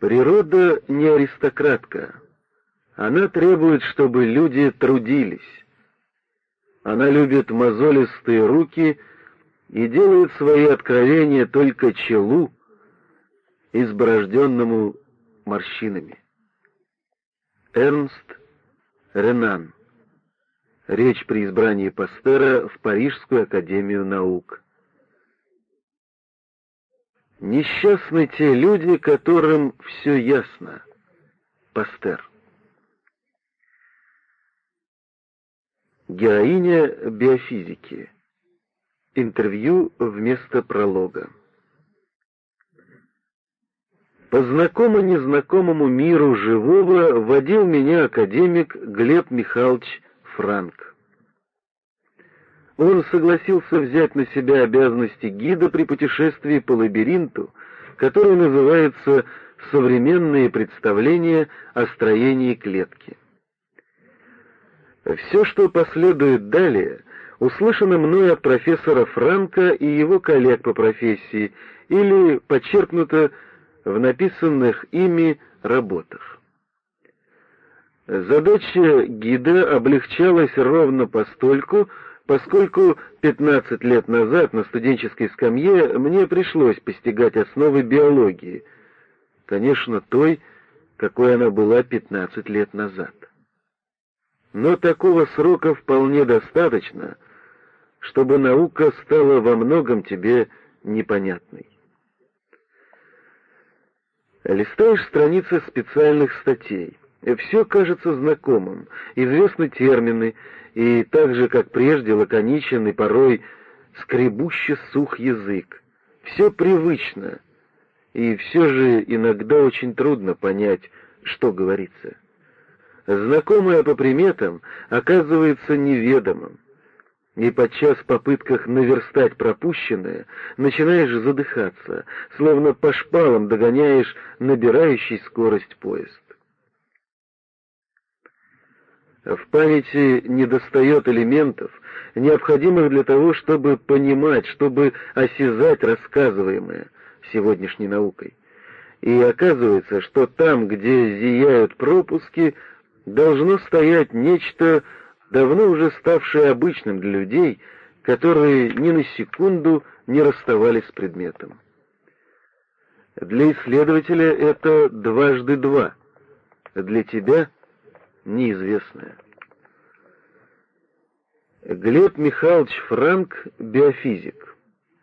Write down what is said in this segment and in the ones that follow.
Природа не аристократка. Она требует, чтобы люди трудились. Она любит мозолистые руки и делает свои откровения только челу, изборожденному морщинами. Эрнст Ренан. Речь при избрании Пастера в Парижскую академию наук. Несчастны те люди, которым все ясно. Пастер. Героиня биофизики. Интервью вместо пролога. По знакомо-незнакомому миру живого водил меня академик Глеб Михайлович Франк. Он согласился взять на себя обязанности гида при путешествии по лабиринту, который называется «Современные представления о строении клетки». Все, что последует далее, услышано мной от профессора Франка и его коллег по профессии или подчеркнуто в написанных ими работах. Задача гида облегчалась ровно постольку, поскольку 15 лет назад на студенческой скамье мне пришлось постигать основы биологии, конечно, той, какой она была 15 лет назад. Но такого срока вполне достаточно, чтобы наука стала во многом тебе непонятной. Листаешь страницы специальных статей. Все кажется знакомым, известны термины, и так же, как прежде, лаконичен и порой скребуще сух язык. Все привычно, и все же иногда очень трудно понять, что говорится знакомое по приметам, оказывается неведомым. И подчас в попытках наверстать пропущенное начинаешь задыхаться, словно по шпалам догоняешь набирающий скорость поезд. В памяти недостает элементов, необходимых для того, чтобы понимать, чтобы осязать рассказываемое сегодняшней наукой. И оказывается, что там, где зияют пропуски, должно стоять нечто, давно уже ставшее обычным для людей, которые ни на секунду не расставались с предметом. Для исследователя это дважды два, для тебя — неизвестное. Глеб Михайлович Франк — биофизик.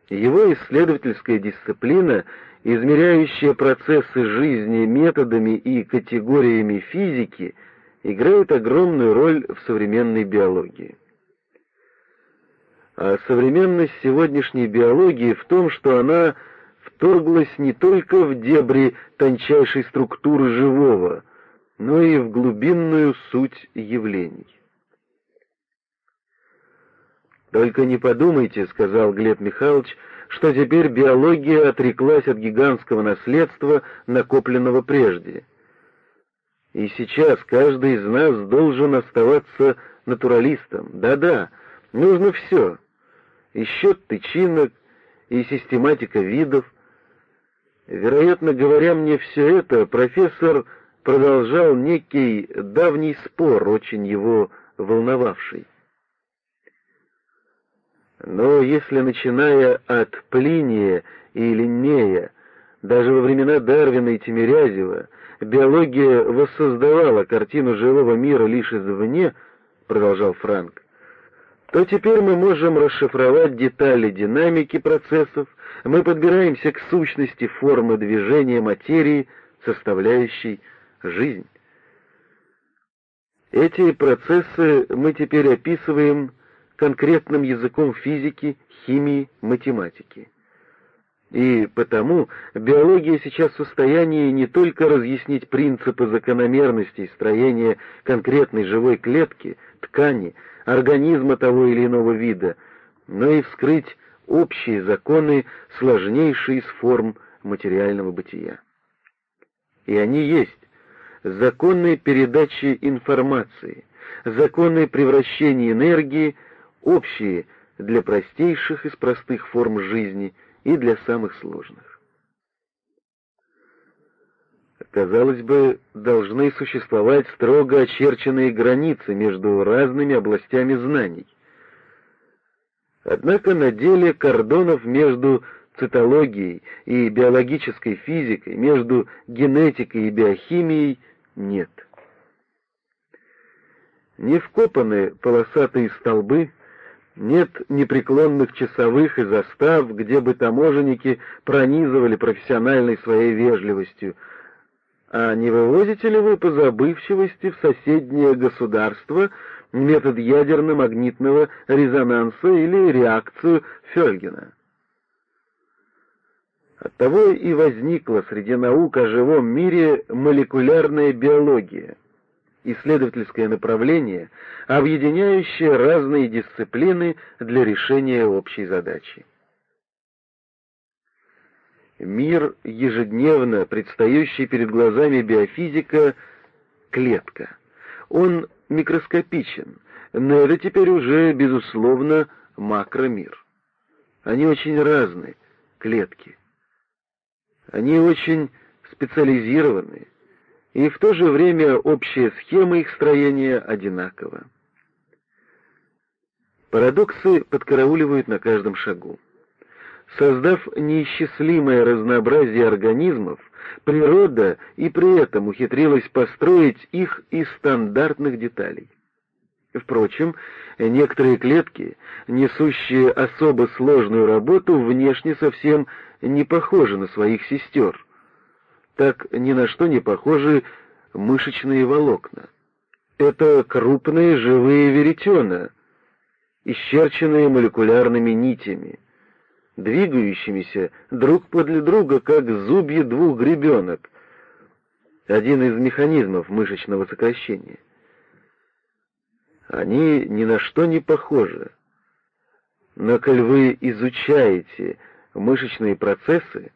Его исследовательская дисциплина, измеряющая процессы жизни методами и категориями физики — играет огромную роль в современной биологии. А современность сегодняшней биологии в том, что она вторглась не только в дебри тончайшей структуры живого, но и в глубинную суть явлений. «Только не подумайте», — сказал Глеб Михайлович, «что теперь биология отреклась от гигантского наследства, накопленного прежде». И сейчас каждый из нас должен оставаться натуралистом. Да-да, нужно все. И счет тычинок, и систематика видов. Вероятно, говоря мне все это, профессор продолжал некий давний спор, очень его волновавший. Но если, начиная от Плиния и Линнея, даже во времена Дарвина и Тимирязева, биология воссоздавала картину живого мира лишь извне, продолжал Франк, то теперь мы можем расшифровать детали динамики процессов, мы подбираемся к сущности формы движения материи, составляющей жизнь. Эти процессы мы теперь описываем конкретным языком физики, химии, математики. И потому биология сейчас в состоянии не только разъяснить принципы закономерностей строения конкретной живой клетки, ткани, организма того или иного вида, но и вскрыть общие законы, сложнейшие из форм материального бытия. И они есть законы передачи информации, законы превращения энергии, общие для простейших из простых форм жизни – и для самых сложных. Казалось бы, должны существовать строго очерченные границы между разными областями знаний. Однако на деле кордонов между цитологией и биологической физикой, между генетикой и биохимией нет. Не вкопаны полосатые столбы, нет непреклонных часовых и застав, где бы таможенники пронизывали профессиональной своей вежливостью. А не вывозите ли вы по забывчивости в соседнее государство метод ядерно-магнитного резонанса или реакцию Фельгена? Оттого и возникла среди наук о живом мире молекулярная биология, исследовательское направление, объединяющее разные дисциплины для решения общей задачи. Мир, ежедневно предстающий перед глазами биофизика, клетка. Он микроскопичен, но это теперь уже, безусловно, макромир. Они очень разные клетки. Они очень специализированы, и в то же время общая схема их строения одинакова. Парадоксы подкарауливают на каждом шагу. Создав неисчислимое разнообразие организмов, природа и при этом ухитрилась построить их из стандартных деталей. Впрочем, некоторые клетки, несущие особо сложную работу, внешне совсем не похожи на своих сестер. Так ни на что не похожи мышечные волокна. Это крупные живые веретена, исчерченные молекулярными нитями, двигающимися друг подле друга, как зубья двух гребенок, один из механизмов мышечного сокращения. Они ни на что не похожи. Но коль вы изучаете мышечные процессы,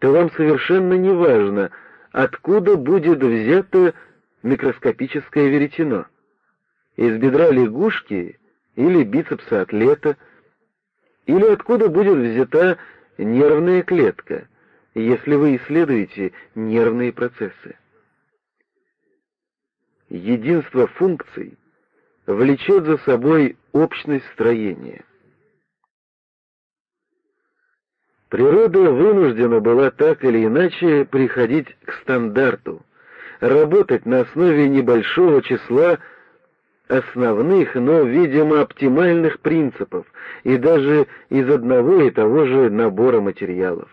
то вам совершенно не важно, откуда будет взято микроскопическое веретено. Из бедра лягушки или бицепса атлета, или откуда будет взята нервная клетка, если вы исследуете нервные процессы. Единство функций влечет за собой общность строения. Природа вынуждена была так или иначе приходить к стандарту, работать на основе небольшого числа основных, но, видимо, оптимальных принципов и даже из одного и того же набора материалов.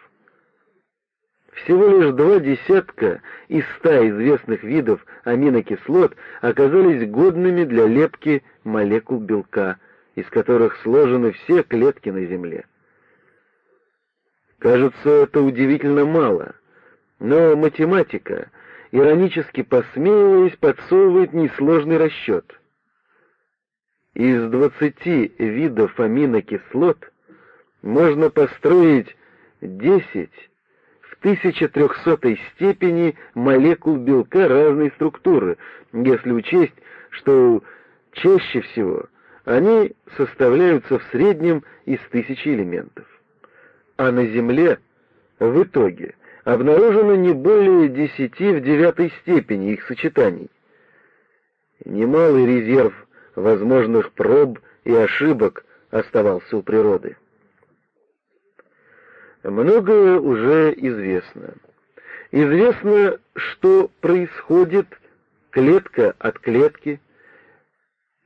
Всего лишь два десятка из ста известных видов аминокислот оказались годными для лепки молекул белка, из которых сложены все клетки на Земле. Кажется, это удивительно мало, но математика, иронически посмеиваясь, подсовывает несложный расчет. Из двадцати видов аминокислот можно построить десять в 1300 степени молекул белка разной структуры, если учесть, что чаще всего они составляются в среднем из тысячи элементов а на Земле в итоге обнаружено не более десяти в девятой степени их сочетаний. Немалый резерв возможных проб и ошибок оставался у природы. Многое уже известно. Известно, что происходит клетка от клетки,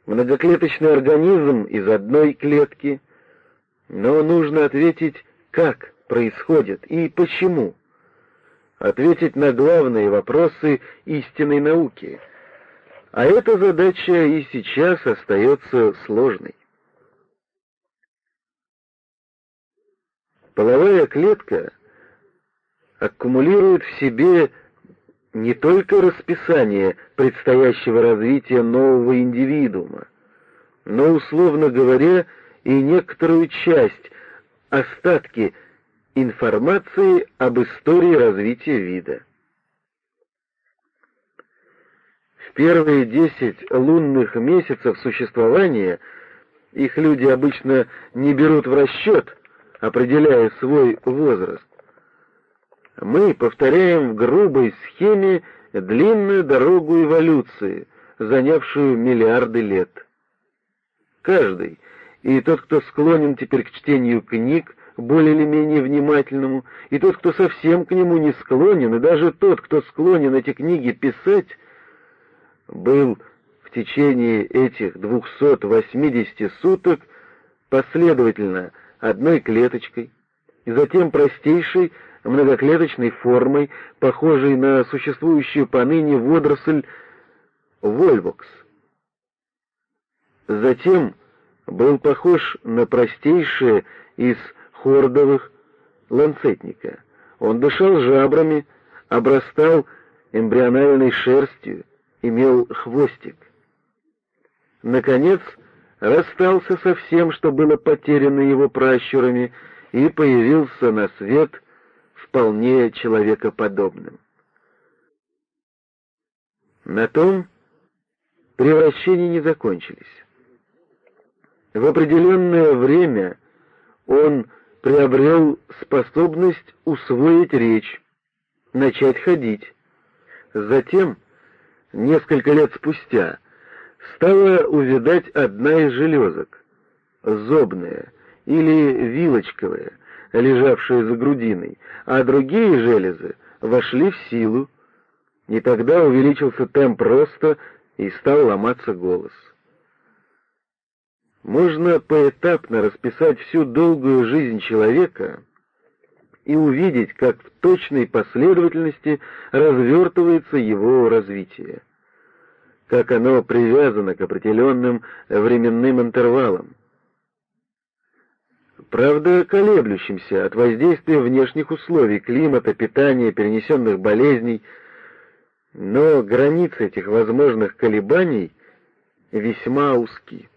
многоклеточный организм из одной клетки, но нужно ответить как происходит и почему, ответить на главные вопросы истинной науки. А эта задача и сейчас остается сложной. Половая клетка аккумулирует в себе не только расписание предстоящего развития нового индивидуума, но, условно говоря, и некоторую часть остатки информации об истории развития вида. В первые десять лунных месяцев существования их люди обычно не берут в расчет, определяя свой возраст. Мы повторяем в грубой схеме длинную дорогу эволюции, занявшую миллиарды лет. Каждый, и тот, кто склонен теперь к чтению книг, более или менее внимательному, и тот, кто совсем к нему не склонен, и даже тот, кто склонен эти книги писать, был в течение этих 280 суток последовательно одной клеточкой, и затем простейшей многоклеточной формой, похожей на существующую поныне водоросль вольвокс. Затем был похож на простейшее из хордовых ланцетника. Он дышал жабрами, обрастал эмбриональной шерстью, имел хвостик. Наконец, расстался со всем, что было потеряно его пращурами, и появился на свет вполне человекоподобным. На том превращения не закончились. В определенное время он приобрел способность усвоить речь, начать ходить. Затем, несколько лет спустя, стала увядать одна из железок, зобная или вилочковая, лежавшая за грудиной, а другие железы вошли в силу, и тогда увеличился темп роста и стал ломаться голос. Можно поэтапно расписать всю долгую жизнь человека и увидеть, как в точной последовательности развертывается его развитие, как оно привязано к определенным временным интервалам. Правда, колеблющимся от воздействия внешних условий, климата, питания, перенесенных болезней, но границы этих возможных колебаний весьма узки.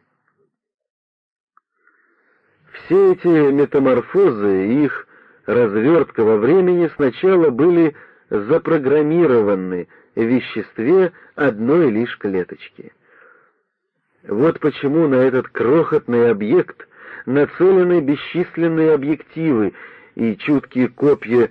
Все эти метаморфозы и их развертка во времени сначала были запрограммированы в веществе одной лишь клеточки. Вот почему на этот крохотный объект нацелены бесчисленные объективы и чуткие копья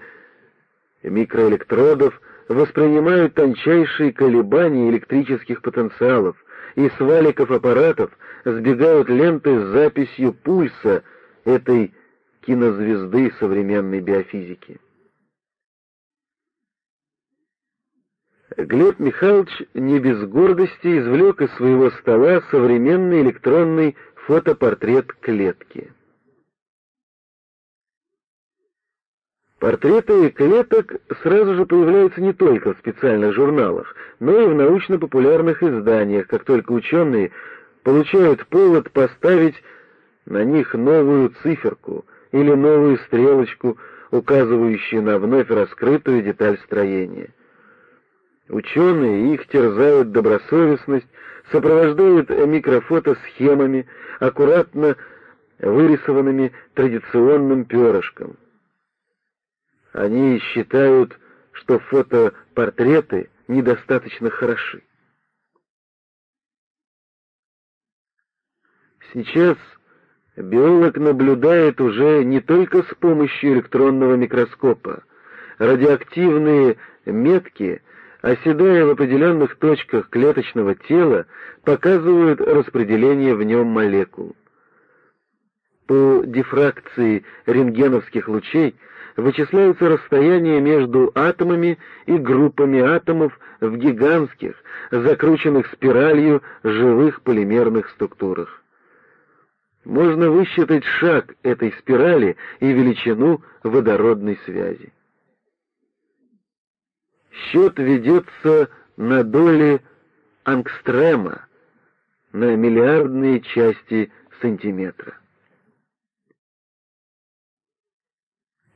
микроэлектродов воспринимают тончайшие колебания электрических потенциалов, и с валиков аппаратов сбегают ленты с записью пульса этой кинозвезды современной биофизики. Глеб Михайлович не без гордости извлек из своего стола современный электронный фотопортрет клетки. Портреты клеток сразу же появляются не только в специальных журналах, но и в научно-популярных изданиях, как только ученые получают повод поставить на них новую циферку или новую стрелочку, указывающую на вновь раскрытую деталь строения. Ученые их терзают добросовестность, сопровождают микрофото схемами, аккуратно вырисованными традиционным перышком. Они считают, что фотопортреты недостаточно хороши. Сейчас биолог наблюдает уже не только с помощью электронного микроскопа. Радиоактивные метки, оседая в определенных точках клеточного тела, показывают распределение в нем молекул. По дифракции рентгеновских лучей вычисляются расстояния между атомами и группами атомов в гигантских, закрученных спиралью живых полимерных структурах можно высчитать шаг этой спирали и величину водородной связи. Счет ведется на доли ангстрема, на миллиардные части сантиметра.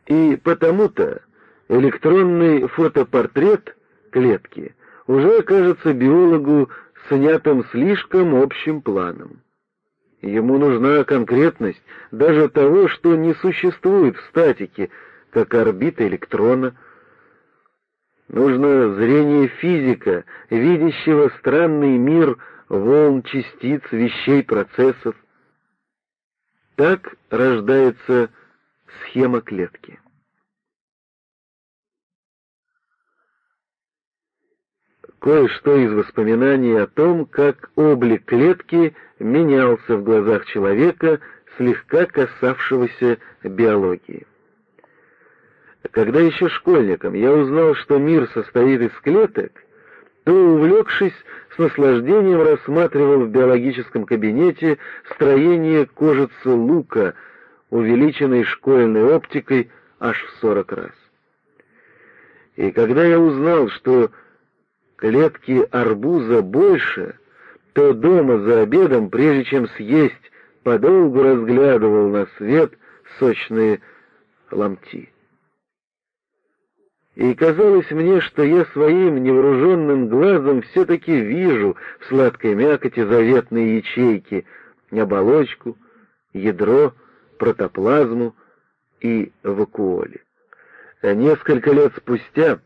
И потому-то электронный фотопортрет клетки уже кажется биологу снятым слишком общим планом. Ему нужна конкретность даже того, что не существует в статике, как орбита электрона. Нужно зрение физика, видящего странный мир волн, частиц, вещей, процессов. Так рождается схема клетки. Кое-что из воспоминаний о том, как облик клетки менялся в глазах человека, слегка касавшегося биологии. Когда еще школьником я узнал, что мир состоит из клеток, то, увлекшись, с наслаждением рассматривал в биологическом кабинете строение кожицы лука, увеличенной школьной оптикой аж в сорок раз. И когда я узнал, что клетки арбуза больше, то дома за обедом, прежде чем съесть, подолгу разглядывал на свет сочные ломти. И казалось мне, что я своим невооруженным глазом все-таки вижу в сладкой мякоти заветные ячейки, оболочку, ядро, протоплазму и вакуоли. Несколько лет спустя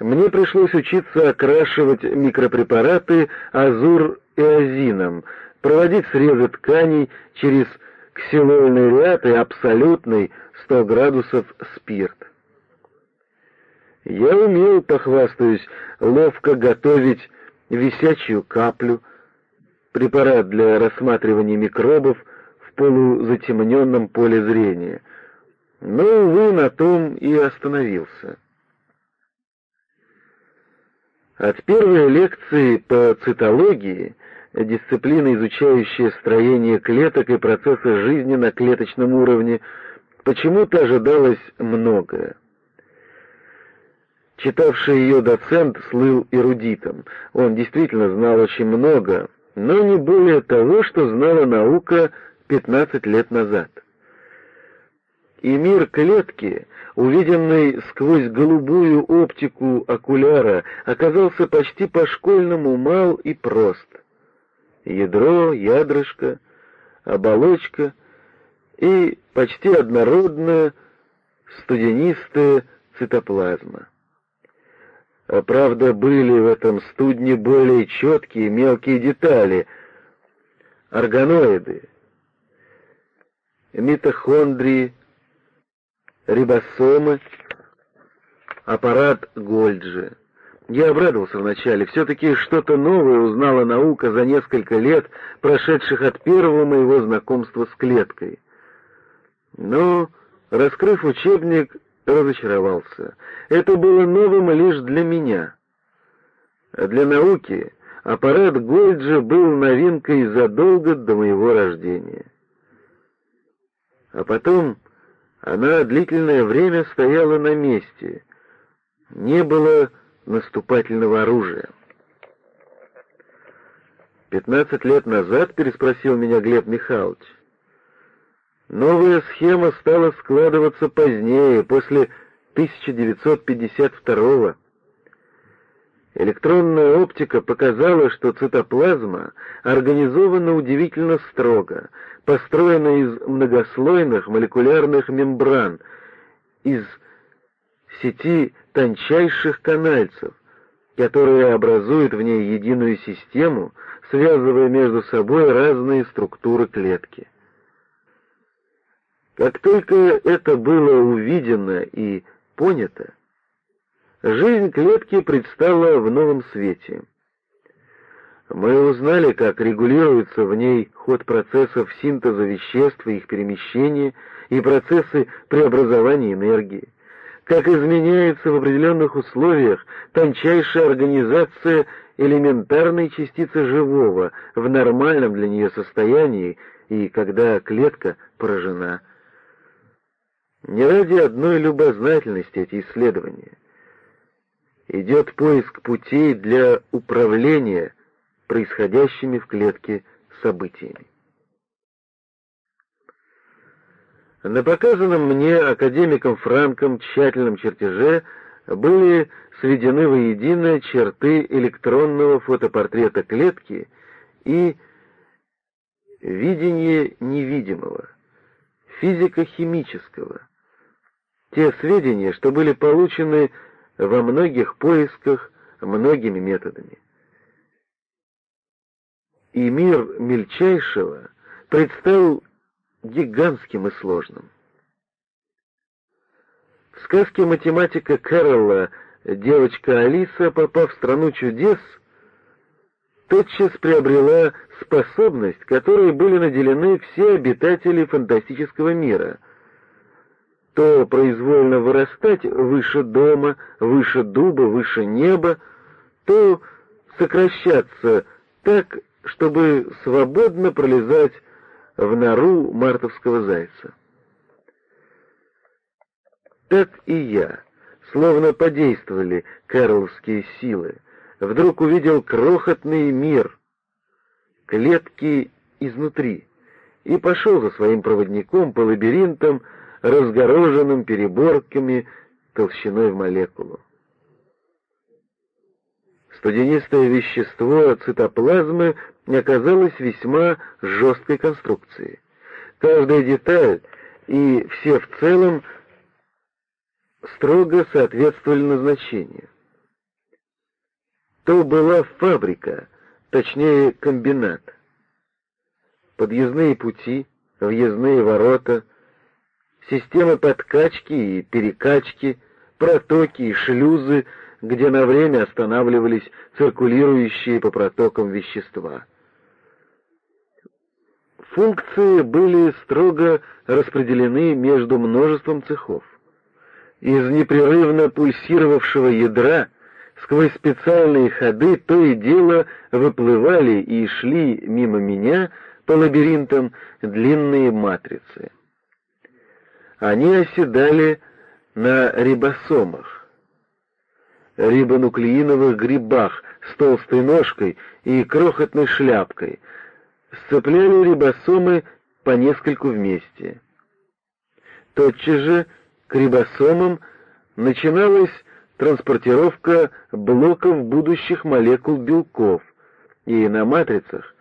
мне пришлось учиться окрашивать микропрепараты азур-эозином, проводить срезы тканей через ксилольный ряд и абсолютный 100 градусов спирт. Я умел, похвастаюсь, ловко готовить висячую каплю, препарат для рассматривания микробов в полузатемненном поле зрения. Но, увы, на том и остановился. От первой лекции по цитологии, дисциплины, изучающая строение клеток и процессы жизни на клеточном уровне, почему-то ожидалось многое. Читавший ее доцент слыл эрудитом. Он действительно знал очень много, но не более того, что знала наука 15 лет назад. И мир клетки, увиденный сквозь голубую оптику окуляра, оказался почти по-школьному мал и прост. Ядро, ядрышко, оболочка и почти однородная студенистая цитоплазма. А правда, были в этом студне более четкие мелкие детали. Органоиды, митохондрии, рибосомы, аппарат Гольджи. Я обрадовался вначале. Все-таки что-то новое узнала наука за несколько лет, прошедших от первого моего знакомства с клеткой. Но, раскрыв учебник, разочаровался. Это было новым лишь для меня. Для науки аппарат Гольджа был новинкой задолго до моего рождения. А потом она длительное время стояла на месте. Не было наступательного оружия. «Пятнадцать лет назад?» — переспросил меня Глеб Михайлович. Новая схема стала складываться позднее, после 1952 -го. Электронная оптика показала, что цитоплазма организована удивительно строго, построена из многослойных молекулярных мембран, из сети тончайших канальцев, которые образуют в ней единую систему, связывая между собой разные структуры клетки. Как только это было увидено и понято, жизнь клетки предстала в новом свете. Мы узнали, как регулируется в ней ход процессов синтеза веществ и их перемещения и процессы преобразования энергии, как изменяется в определенных условиях тончайшая организация элементарной частицы живого в нормальном для нее состоянии и когда клетка поражена не ради одной любознательности эти исследования. Идет поиск путей для управления происходящими в клетке событиями. На показанном мне академиком Франком тщательном чертеже были сведены воедино черты электронного фотопортрета клетки и видение невидимого, физико-химического, те сведения, что были получены во многих поисках многими методами. И мир мельчайшего предстал гигантским и сложным. В сказке математика Кэрролла девочка Алиса, попав в страну чудес, тотчас приобрела способность, которой были наделены все обитатели фантастического мира. То произвольно вырастать выше дома, выше дуба, выше неба, то сокращаться так, чтобы свободно пролезать в нору мартовского зайца. Так и я, словно подействовали карловские силы, вдруг увидел крохотный мир, клетки изнутри, и пошел за своим проводником по лабиринтам, разгороженным переборками толщиной в молекулу. Студенистое вещество цитоплазмы оказалось весьма жесткой конструкцией. Каждая деталь и все в целом строго соответствовали назначению. То была фабрика, точнее комбинат. Подъездные пути, въездные ворота, системы подкачки и перекачки, протоки и шлюзы, где на время останавливались циркулирующие по протокам вещества. Функции были строго распределены между множеством цехов. Из непрерывно пульсировавшего ядра сквозь специальные ходы то и дело выплывали и шли мимо меня по лабиринтам длинные матрицы. Они оседали на рибосомах, рибонуклеиновых грибах с толстой ножкой и крохотной шляпкой, сцепляли рибосомы по нескольку вместе. Тотчас же к рибосомам начиналась транспортировка блоков будущих молекул белков, и на матрицах,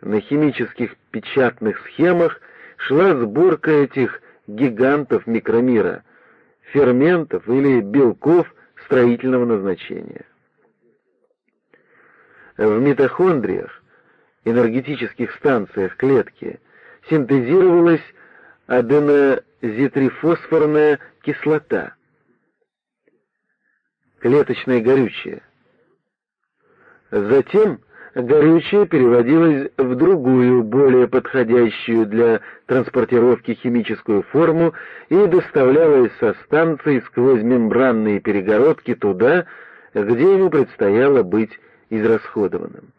на химических печатных схемах шла сборка этих гигантов микромира, ферментов или белков строительного назначения. В митохондриях, энергетических станциях клетки, синтезировалась аденозитрифосфорная кислота, клеточное горючее. Затем горючее переводилось в другую, более подходящую для транспортировки химическую форму и доставлялось со станции сквозь мембранные перегородки туда, где ему предстояло быть израсходованным.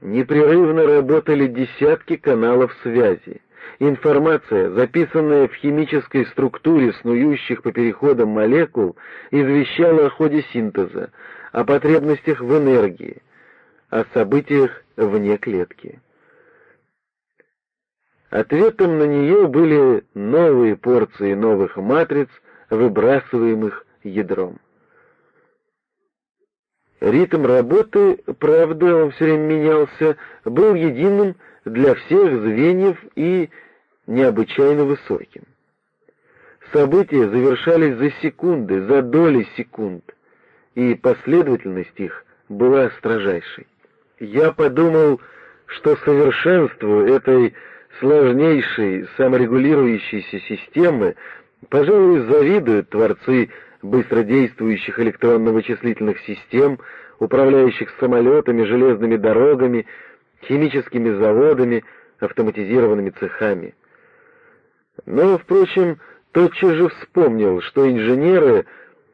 Непрерывно работали десятки каналов связи. Информация, записанная в химической структуре снующих по переходам молекул, извещала о ходе синтеза, о потребностях в энергии, о событиях вне клетки. Ответом на нее были новые порции новых матриц, выбрасываемых ядром. Ритм работы, правда, он все время менялся, был единым для всех звеньев и необычайно высоким. События завершались за секунды, за доли секунд, и последовательность их была строжайшей. Я подумал, что совершенству этой сложнейшей саморегулирующейся системы, пожалуй, завидуют творцы быстродействующих электронно-вычислительных систем, управляющих самолетами, железными дорогами, химическими заводами, автоматизированными цехами. Но, впрочем, тотчас же вспомнил, что инженеры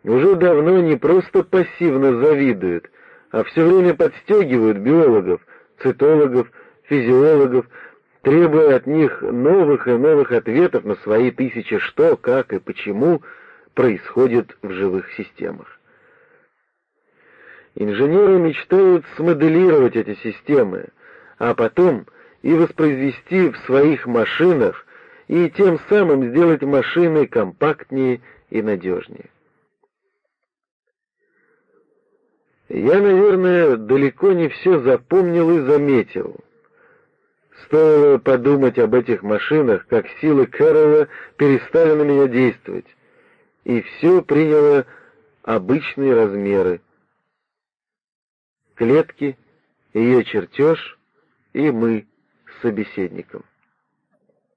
уже давно не просто пассивно завидуют, а все время подстегивают биологов, цитологов, физиологов, требуя от них новых и новых ответов на свои тысячи что, как и почему происходит в живых системах. Инженеры мечтают смоделировать эти системы, а потом и воспроизвести в своих машинах и тем самым сделать машины компактнее и надежнее. Я, наверное, далеко не все запомнил и заметил. Стоило подумать об этих машинах, как силы Кэрролла перестали на меня действовать, и все приняло обычные размеры. Клетки, ее чертеж и мы с собеседником.